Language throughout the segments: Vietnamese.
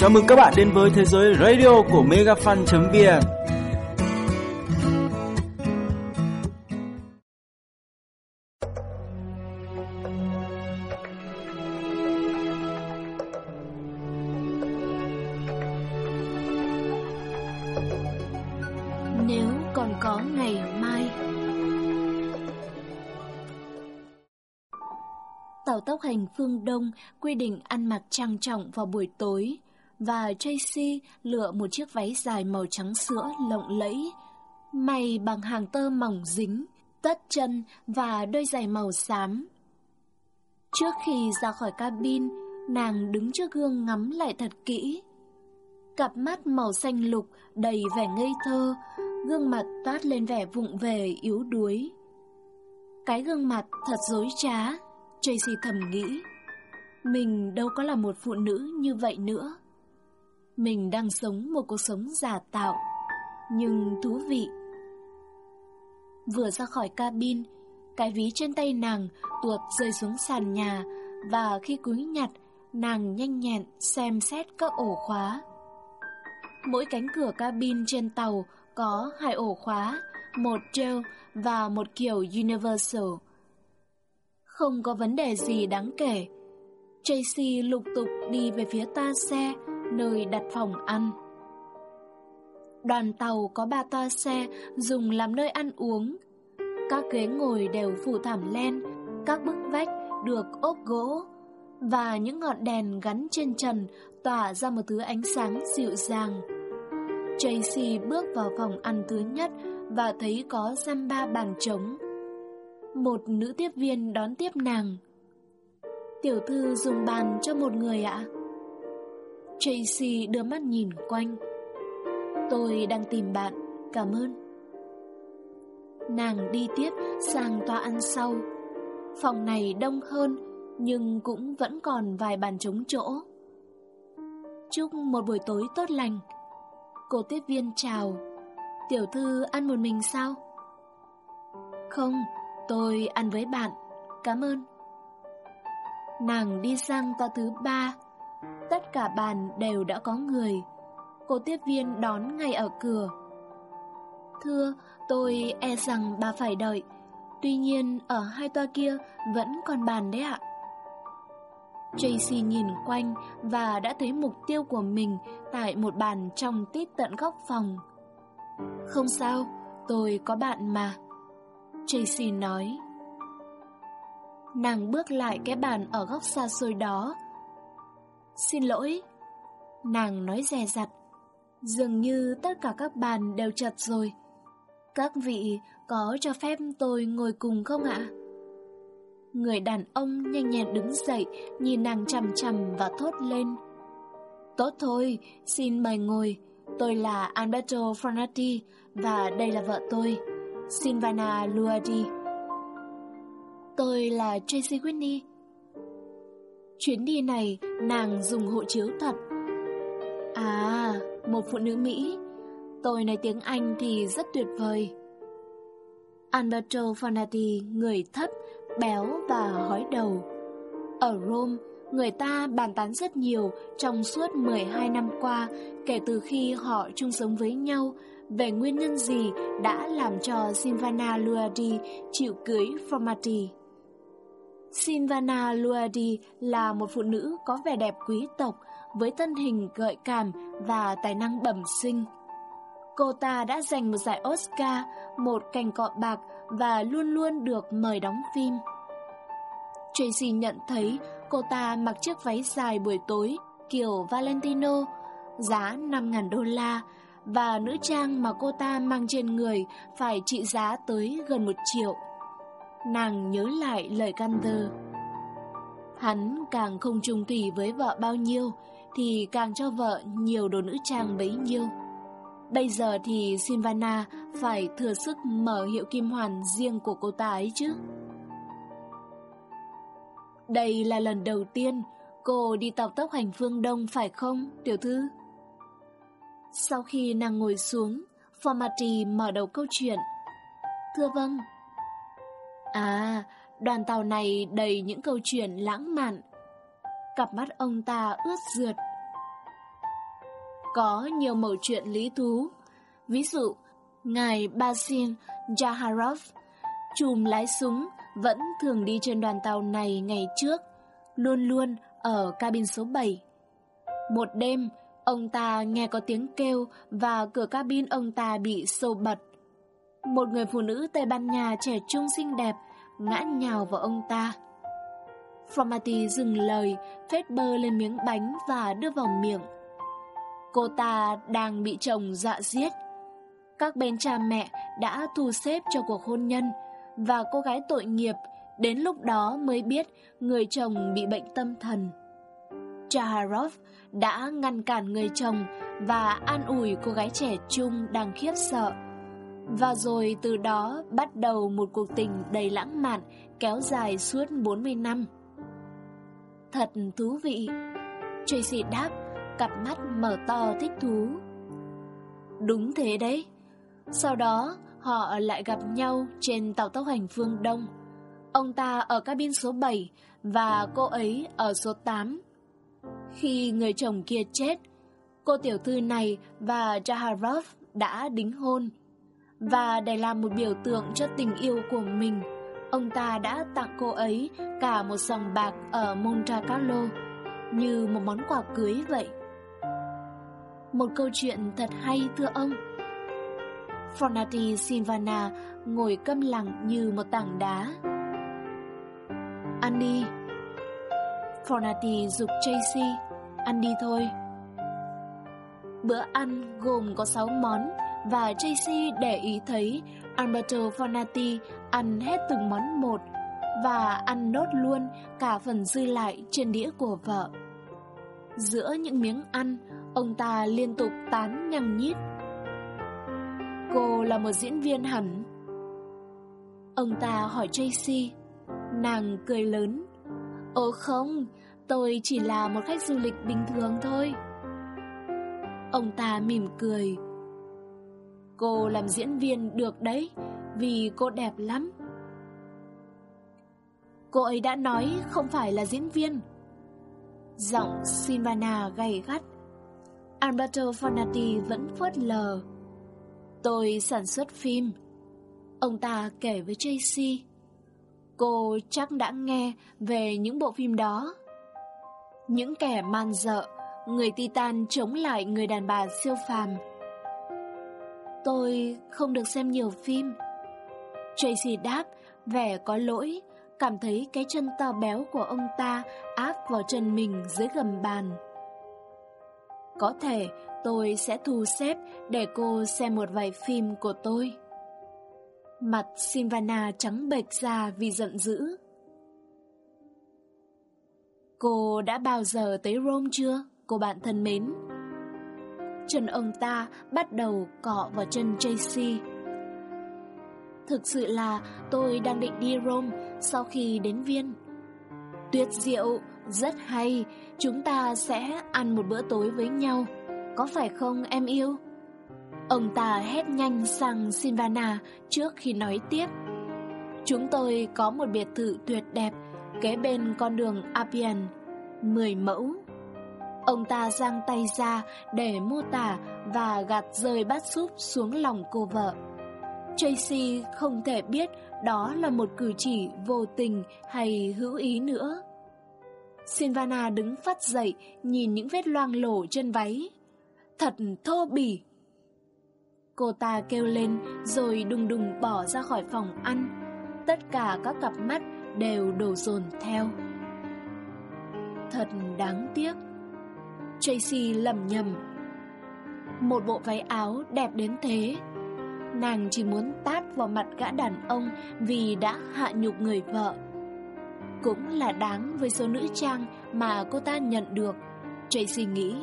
Chào mừng các bạn đến với thế giới radio của megafan.vn Nếu còn có ngày mai. Tàu tốc hành phương Đông quy định ăn mặc trang trọng vào buổi tối và Tracy lựa một chiếc váy dài màu trắng sữa lộng lẫy, may bằng hàng tơ mỏng dính, tất chân và đôi giày màu xám. Trước khi ra khỏi cabin, nàng đứng trước gương ngắm lại thật kỹ. Cặp mắt màu xanh lục đầy vẻ ngây thơ, gương mặt toát lên vẻ vụng về yếu đuối. Cái gương mặt thật dối trá, Tracy thầm nghĩ. Mình đâu có là một phụ nữ như vậy nữa. Mình đang sống một cuộc sống giả tạo, nhưng thú vị. Vừa ra khỏi cabin, cái ví trên tay nàng tuột rơi xuống sàn nhà và khi cúi nhặt, nàng nhanh nhẹn xem xét các ổ khóa. Mỗi cánh cửa cabin trên tàu có hai ổ khóa, một treo và một kiểu universal. Không có vấn đề gì đáng kể. Tracy lục tục đi về phía ta xe, nơi đặt phòng ăn. Đoàn tàu có ba toa xe dùng làm nơi ăn uống. Các ghế ngồi đều phủ thảm len, các bức vách được ốp gỗ và những ngọn đèn gắn trên trần tỏa ra một thứ ánh sáng dịu dàng. Tracy bước vào phòng ăn thứ nhất và thấy có giam ba bàn trống. Một nữ tiếp viên đón tiếp nàng. Tiểu thư dùng bàn cho một người ạ. Tracy đưa mắt nhìn quanh. Tôi đang tìm bạn, cảm ơn. Nàng đi tiếp sang toa ăn sau. Phòng này đông hơn, nhưng cũng vẫn còn vài bàn trống chỗ. Chúc một buổi tối tốt lành. Cô tiếp viên chào. Tiểu thư ăn một mình sao? Không, tôi ăn với bạn. Cảm ơn. Nàng đi sang toa thứ ba. Tất cả bàn đều đã có người. Cô tiếp viên đón ngay ở cửa. Thưa, tôi e rằng bà phải đợi. Tuy nhiên, ở hai toa kia vẫn còn bàn đấy ạ. Tracy nhìn quanh và đã thấy mục tiêu của mình tại một bàn trong tít tận góc phòng. Không sao, tôi có bạn mà. Tracy nói. Nàng bước lại cái bàn ở góc xa xôi đó. Xin lỗi. Nàng nói dè dặt. Dường như tất cả các bàn đều chật rồi. Các vị có cho phép tôi ngồi cùng không ạ? Người đàn ông nhanh nhẹn đứng dậy, nhìn nàng chằm chằm và thốt lên. Tốt thôi, xin mời ngồi. Tôi là Alberto Fornati và đây là vợ tôi, Silvana Luadi. Tôi là Tracy Whitney. Chuyến đi này nàng dùng hộ chiếu thật. À, một phụ nữ Mỹ. Tôi nói tiếng Anh thì rất tuyệt vời. Alberto Fanati người thấp, béo và hói đầu. Ở Rome, người ta bàn tán rất nhiều trong suốt 12 năm qua kể từ khi họ chung sống với nhau về nguyên nhân gì đã làm cho Silvana Luardi chịu cưới Formati. Silvana Luadi là một phụ nữ có vẻ đẹp quý tộc với thân hình gợi cảm và tài năng bẩm sinh. Cô ta đã giành một giải Oscar, một cành cọ bạc và luôn luôn được mời đóng phim. Tracy nhận thấy cô ta mặc chiếc váy dài buổi tối kiểu Valentino, giá 5.000 đô la, và nữ trang mà cô ta mang trên người phải trị giá tới gần một triệu. Nàng nhớ lại lời Gunther. Hắn càng không trung thủy với vợ bao nhiêu, thì càng cho vợ nhiều đồ nữ trang bấy nhiêu. Bây giờ thì Silvana phải thừa sức mở hiệu kim hoàn riêng của cô ta ấy chứ. Đây là lần đầu tiên cô đi tàu tốc hành phương Đông phải không, tiểu thư? Sau khi nàng ngồi xuống, Formati mở đầu câu chuyện. Thưa vâng. À, đoàn tàu này đầy những câu chuyện lãng mạn. Cặp mắt ông ta ướt rượt. có nhiều mẩu chuyện lý thú. Ví dụ, ngài Basin Jaharov, chùm lái súng, vẫn thường đi trên đoàn tàu này ngày trước, luôn luôn ở cabin số 7. Một đêm, ông ta nghe có tiếng kêu và cửa cabin ông ta bị sâu bật. Một người phụ nữ Tây Ban Nha trẻ trung xinh đẹp ngã nhào vào ông ta. Formati dừng lời, phết bơ lên miếng bánh và đưa vào miệng. Cô ta đang bị chồng dọa giết. Các bên cha mẹ đã thu xếp cho cuộc hôn nhân và cô gái tội nghiệp đến lúc đó mới biết người chồng bị bệnh tâm thần. Chaharov đã ngăn cản người chồng và an ủi cô gái trẻ trung đang khiếp sợ. Và rồi từ đó bắt đầu một cuộc tình đầy lãng mạn kéo dài suốt 40 năm. Thật thú vị. Tracy đáp, cặp mắt mở to thích thú. Đúng thế đấy. Sau đó, họ lại gặp nhau trên tàu tốc hành phương Đông. Ông ta ở cabin số 7 và cô ấy ở số 8. Khi người chồng kia chết, cô tiểu thư này và Jaharov đã đính hôn. Và để làm một biểu tượng cho tình yêu của mình, ông ta đã tặng cô ấy cả một sòng bạc ở Monte Carlo như một món quà cưới vậy. Một câu chuyện thật hay thưa ông. Fornati Silvana ngồi câm lặng như một tảng đá. Ăn đi. Fornati dục Tracy, ăn đi thôi. Bữa ăn gồm có 6 món và Tracy để ý thấy Alberto Fornati ăn hết từng món một và ăn nốt luôn cả phần dư lại trên đĩa của vợ. Giữa những miếng ăn, ông ta liên tục tán nhằm nhít. Cô là một diễn viên hẳn. Ông ta hỏi Tracy, nàng cười lớn. Ồ không, tôi chỉ là một khách du lịch bình thường thôi. Ông ta mỉm cười. Cô làm diễn viên được đấy, vì cô đẹp lắm. Cô ấy đã nói không phải là diễn viên. Giọng Silvana gay gắt. Alberto Fonati vẫn phớt lờ. Tôi sản xuất phim. Ông ta kể với JC Cô chắc đã nghe về những bộ phim đó. Những kẻ man dợ, người Titan chống lại người đàn bà siêu phàm. Tôi không được xem nhiều phim. Tracy đáp, vẻ có lỗi, cảm thấy cái chân to béo của ông ta áp vào chân mình dưới gầm bàn. Có thể tôi sẽ thu xếp để cô xem một vài phim của tôi. Mặt Silvana trắng bệch ra vì giận dữ. Cô đã bao giờ tới Rome chưa, cô bạn thân mến? Chân ông ta bắt đầu cọ vào chân Tracy. Thực sự là tôi đang định đi Rome sau khi đến Viên. Tuyệt diệu, rất hay, chúng ta sẽ ăn một bữa tối với nhau, có phải không em yêu? Ông ta hét nhanh sang Silvana trước khi nói tiếp. Chúng tôi có một biệt thự tuyệt đẹp kế bên con đường Appian, 10 mẫu. Ông ta giang tay ra để mô tả và gạt rơi bát súp xuống lòng cô vợ. Tracy không thể biết đó là một cử chỉ vô tình hay hữu ý nữa. Silvana đứng phát dậy, nhìn những vết loang lổ trên váy. Thật thô bỉ. Cô ta kêu lên rồi đùng đùng bỏ ra khỏi phòng ăn. Tất cả các cặp mắt đều đổ dồn theo. Thật đáng tiếc. Tracy lầm nhầm. Một bộ váy áo đẹp đến thế. Nàng chỉ muốn tát vào mặt gã đàn ông vì đã hạ nhục người vợ. Cũng là đáng với số nữ trang mà cô ta nhận được, Tracy nghĩ.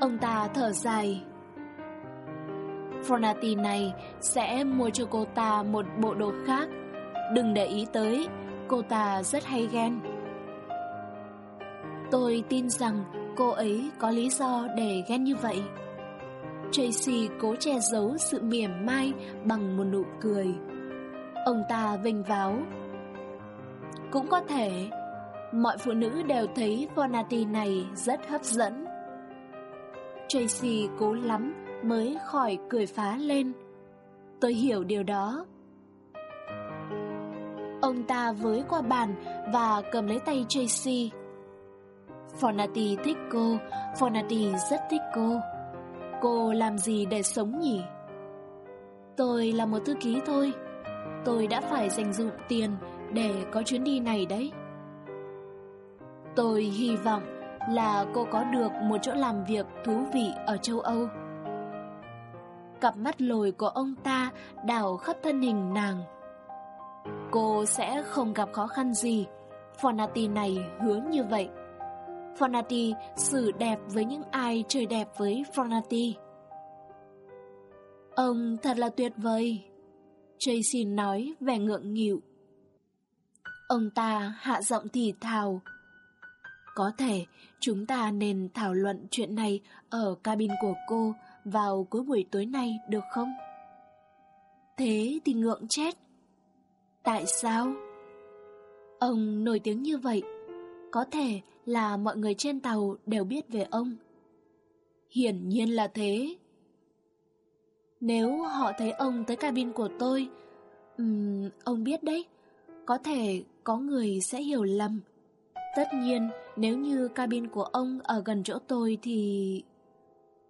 Ông ta thở dài. Fornati này sẽ mua cho cô ta một bộ đồ khác. Đừng để ý tới, cô ta rất hay ghen. Tôi tin rằng cô ấy có lý do để ghen như vậy. Tracy cố che giấu sự mỉa mai bằng một nụ cười. Ông ta vinh váo. Cũng có thể, mọi phụ nữ đều thấy Fornati này rất hấp dẫn. Tracy cố lắm mới khỏi cười phá lên. Tôi hiểu điều đó. Ông ta với qua bàn và cầm lấy tay Tracy. Fornati thích cô, Fornati rất thích cô. Cô làm gì để sống nhỉ? Tôi là một thư ký thôi. Tôi đã phải dành dụm tiền để có chuyến đi này đấy. Tôi hy vọng là cô có được một chỗ làm việc thú vị ở châu Âu. Cặp mắt lồi của ông ta đảo khắp thân hình nàng. Cô sẽ không gặp khó khăn gì. Fornati này hứa như vậy. Fornati xử đẹp với những ai chơi đẹp với Fornati. Ông thật là tuyệt vời. Tracy nói vẻ ngượng nghịu. Ông ta hạ giọng thì thào. Có thể chúng ta nên thảo luận chuyện này ở cabin của cô vào cuối buổi tối nay được không? Thế thì ngượng chết. Tại sao? Ông nổi tiếng như vậy, có thể là mọi người trên tàu đều biết về ông. Hiển nhiên là thế. Nếu họ thấy ông tới cabin của tôi, um, ông biết đấy, có thể có người sẽ hiểu lầm. Tất nhiên, nếu như cabin của ông ở gần chỗ tôi thì...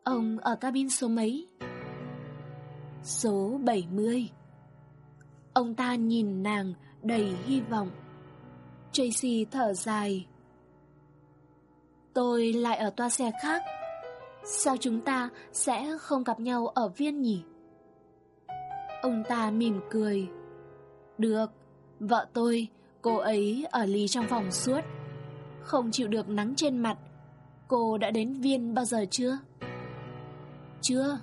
Ông ở cabin số mấy? Số 70. Ông ta nhìn nàng đầy hy vọng. Tracy thở dài. Tôi lại ở toa xe khác. Sao chúng ta sẽ không gặp nhau ở viên nhỉ? Ông ta mỉm cười. Được, vợ tôi, cô ấy ở ly trong phòng suốt. Không chịu được nắng trên mặt. Cô đã đến viên bao giờ chưa? Chưa.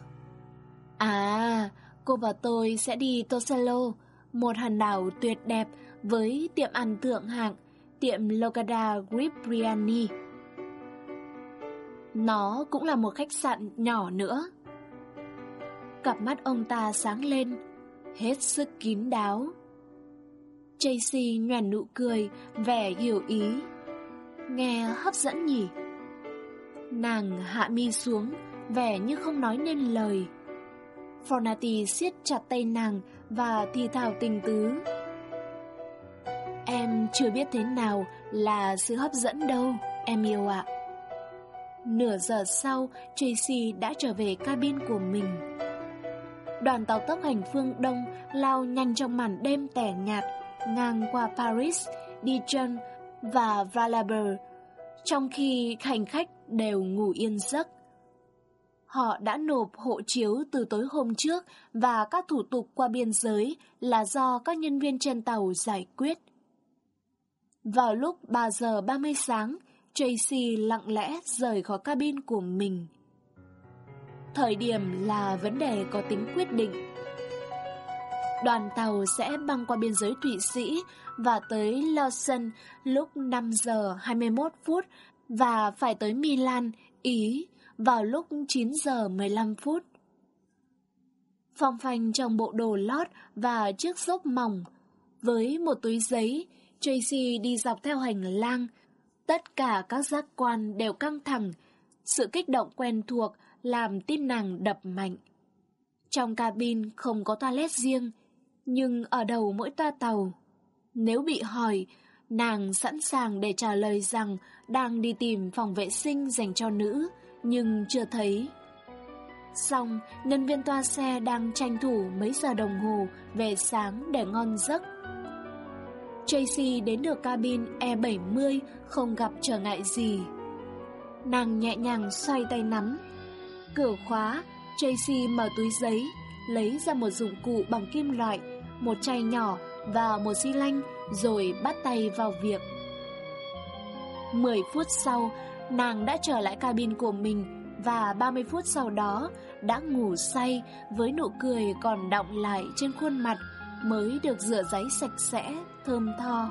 À, cô và tôi sẽ đi Toselo, một hòn đảo tuyệt đẹp với tiệm ăn thượng hạng, tiệm Locada Gripriani. Nó cũng là một khách sạn nhỏ nữa. Cặp mắt ông ta sáng lên, hết sức kín đáo. Tracy nhoẻn nụ cười, vẻ hiểu ý. Nghe hấp dẫn nhỉ? Nàng hạ mi xuống, vẻ như không nói nên lời. Fornati siết chặt tay nàng và thì thào tình tứ. Em chưa biết thế nào là sự hấp dẫn đâu, em yêu ạ. Nửa giờ sau, Tracy đã trở về cabin của mình. Đoàn tàu tốc hành phương Đông lao nhanh trong màn đêm tẻ nhạt, ngang qua Paris, Dijon và Valabre, trong khi hành khách đều ngủ yên giấc. Họ đã nộp hộ chiếu từ tối hôm trước và các thủ tục qua biên giới là do các nhân viên trên tàu giải quyết. Vào lúc 3 giờ 30 sáng, Tracy lặng lẽ rời khỏi cabin của mình. Thời điểm là vấn đề có tính quyết định. Đoàn tàu sẽ băng qua biên giới Thụy Sĩ và tới Lausanne lúc 5 giờ 21 phút và phải tới Milan, Ý vào lúc 9 giờ 15 phút. Phong phanh trong bộ đồ lót và chiếc xốp mỏng, với một túi giấy, Tracy đi dọc theo hành lang. Tất cả các giác quan đều căng thẳng, sự kích động quen thuộc làm tim nàng đập mạnh. Trong cabin không có toilet riêng, nhưng ở đầu mỗi toa tàu. Nếu bị hỏi, nàng sẵn sàng để trả lời rằng đang đi tìm phòng vệ sinh dành cho nữ, nhưng chưa thấy. Xong, nhân viên toa xe đang tranh thủ mấy giờ đồng hồ về sáng để ngon giấc. Tracy đến được cabin E70 không gặp trở ngại gì. Nàng nhẹ nhàng xoay tay nắm. Cửa khóa, Tracy mở túi giấy, lấy ra một dụng cụ bằng kim loại, một chai nhỏ và một xi lanh rồi bắt tay vào việc. 10 phút sau, nàng đã trở lại cabin của mình và 30 phút sau đó đã ngủ say với nụ cười còn đọng lại trên khuôn mặt mới được rửa giấy sạch sẽ, thơm tho.